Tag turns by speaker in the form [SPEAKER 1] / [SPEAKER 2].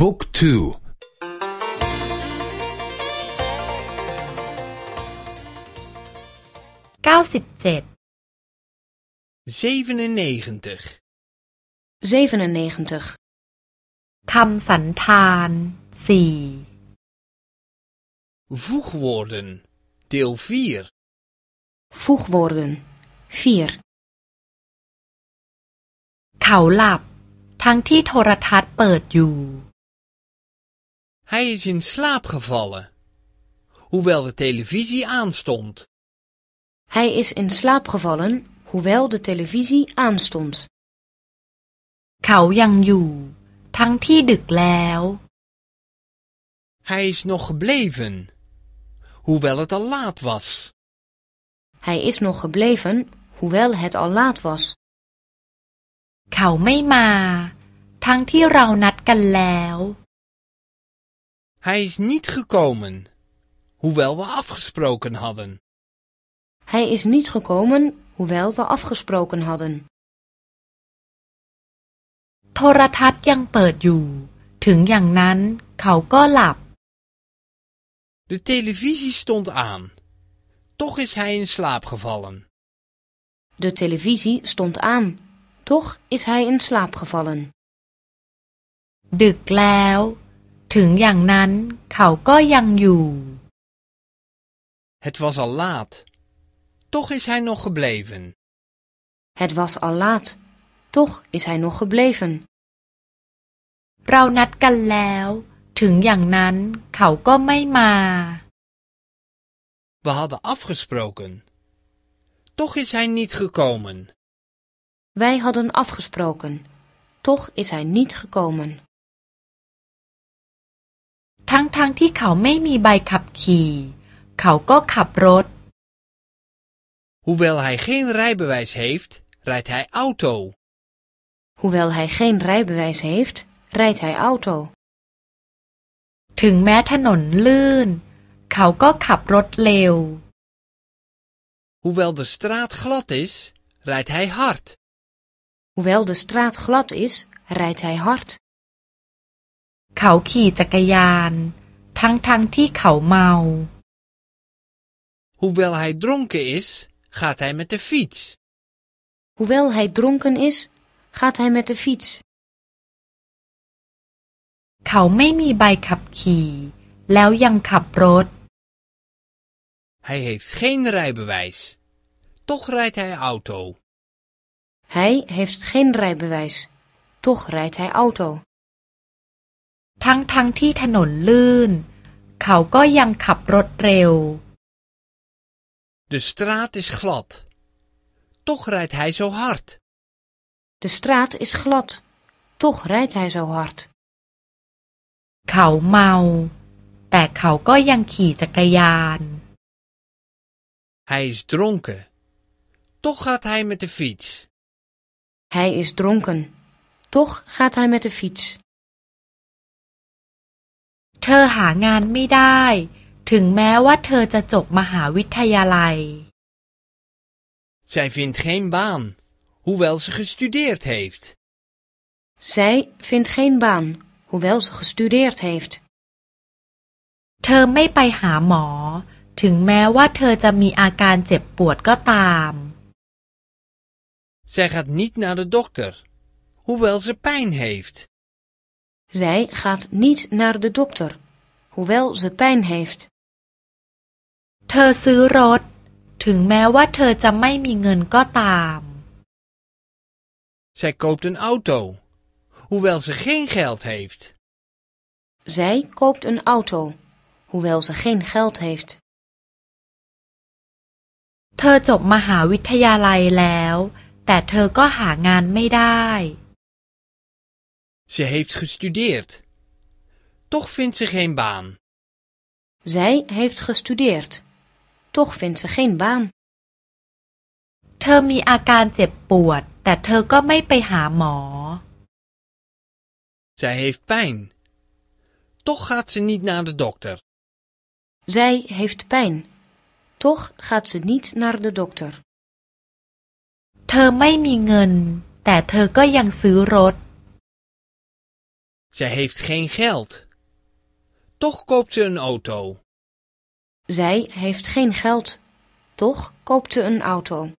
[SPEAKER 1] บุ๊กทู
[SPEAKER 2] เก้าสิบเจ็ด
[SPEAKER 3] zevenennegentig,
[SPEAKER 4] 97.
[SPEAKER 2] คำสันธานสี่
[SPEAKER 3] voegwoorden, deel 4,
[SPEAKER 4] Voegwoorden. 4.
[SPEAKER 2] เขาหลับ ทั้งที่โทรทัศน์เปิดอยู่
[SPEAKER 3] Hij is in slaap gevallen, hoewel de televisie aanstond.
[SPEAKER 4] Hij is in slaap gevallen, hoewel de televisie aanstond.
[SPEAKER 2] เขายังอยู่ ทั้งที่ดึกแล้ว
[SPEAKER 3] Hij is nog gebleven, hoewel het al laat was.
[SPEAKER 4] Hij is nog gebleven, hoewel het al laat was.
[SPEAKER 2] เขาไม่มา ทั้งที่เรานัดกันแล้ว
[SPEAKER 3] Hij is niet gekomen, hoewel we afgesproken hadden.
[SPEAKER 4] Hij is niet gekomen, hoewel we afgesproken hadden.
[SPEAKER 2] โทรทัศน์ยังเปิดอยู่ ถึงอย่างนั้น เขาก็หลับ
[SPEAKER 3] De televisie stond aan. Toch is hij in slaap gevallen.
[SPEAKER 4] De televisie stond aan. Toch is hij in slaap gevallen.
[SPEAKER 2] ดึกแล้ว ถึงอย่างนั้น เขาก็ยังอยู่
[SPEAKER 3] Het was al laat. Toch is hij nog gebleven.
[SPEAKER 4] Het was al laat. Toch is hij nog gebleven.
[SPEAKER 2] เรานัดกันแล้ว ถึงอย่างนั้น เขาก็ไม่มา
[SPEAKER 3] We hadden afgesproken. Toch is hij niet gekomen.
[SPEAKER 4] Wij hadden afgesproken. Toch is hij niet gekomen.
[SPEAKER 2] ทั้งๆทที่เขาไม่มีใบขับขี่ เขาก็ขับรถ
[SPEAKER 3] Hoewel hij geen rijbewijs heeft, rijdt hij auto.
[SPEAKER 4] Hoewel hij geen rijbewijs heeft, rijdt hij auto.
[SPEAKER 2] ถึงแม้ถนนลื่น เขาก็ขับรถเร็ว
[SPEAKER 3] Hoewel de straat glad is, rijdt hij hard.
[SPEAKER 4] Hoewel de straat glad is, rijdt hij hard.
[SPEAKER 2] เขาขี่จักรยาน ทั้งๆทที่เขาเมา
[SPEAKER 3] Hoewel hij dronken is, gaat hij met de fiets.
[SPEAKER 4] Hoewel hij dronken is, gaat hij met de fiets.
[SPEAKER 2] เขาไม่มีใบขับขี่ แล้วยังขับรถ
[SPEAKER 3] Hij heeft geen rijbewijs. Toch rijdt hij auto.
[SPEAKER 4] Hij heeft geen rijbewijs. Toch rijdt hij auto.
[SPEAKER 2] ทั้งๆทที่ถนนลื่น เขาก็ยังขับรถเร็ว
[SPEAKER 3] De straat is glad. Toch rijdt hij zo hard.
[SPEAKER 4] De straat is glad. Toch rijdt hij zo hard.
[SPEAKER 2] เขาเมา แต่เขาก็ยังขี่จักรยาน
[SPEAKER 3] Hij is dronken. Toch gaat hij met de fiets.
[SPEAKER 4] Hij is dronken. Toch gaat hij met de fiets.
[SPEAKER 2] เธอหางานไม่ได้ ถึงแม้ว่าเธอจะจบมหาวิทยาลัย
[SPEAKER 3] Zij vindt geen baan, hoewel ze gestudeerd heeft.
[SPEAKER 4] Zij vindt geen baan, hoewel ze gestudeerd heeft.
[SPEAKER 2] เธอไม่ไปหาหมอ ถึงแม้ว่าเธอจะมีอาการเจ็บปวดก็ตาม
[SPEAKER 3] Zij gaat niet naar de dokter, hoewel ze pijn heeft.
[SPEAKER 4] Zij gaat niet naar de dokter, hoewel ze pijn heeft.
[SPEAKER 2] เธอซื้อรถ ถึงแม้ว่าเธอจะไม่มีเงินก็ตาม
[SPEAKER 3] Zij koopt een auto, hoewel ze geen geld heeft.
[SPEAKER 4] Zij koopt een auto, hoewel ze geen geld heeft.
[SPEAKER 2] เธอจบมหาวิทยาลัยแล้ว แต่เธอก็หางานไม่ได้
[SPEAKER 3] Ze heeft gestudeerd. Toch vindt ze geen baan.
[SPEAKER 4] Zij heeft gestudeerd. Toch vindt ze geen baan.
[SPEAKER 2] เธอมีอาการเจ็บปวด แต่เธอก็ไม่ไปหาหมอ
[SPEAKER 3] Zij heeft pijn. Toch gaat ze niet naar de dokter.
[SPEAKER 4] Zij heeft pijn. Toch gaat ze niet naar de dokter.
[SPEAKER 2] เธอไม่มีเงิน แต่เธอก็ยังซื้อรถ
[SPEAKER 3] zij heeft geen geld. Toch koopt ze een auto.
[SPEAKER 4] Zij heeft geen geld. Toch koopt ze een auto.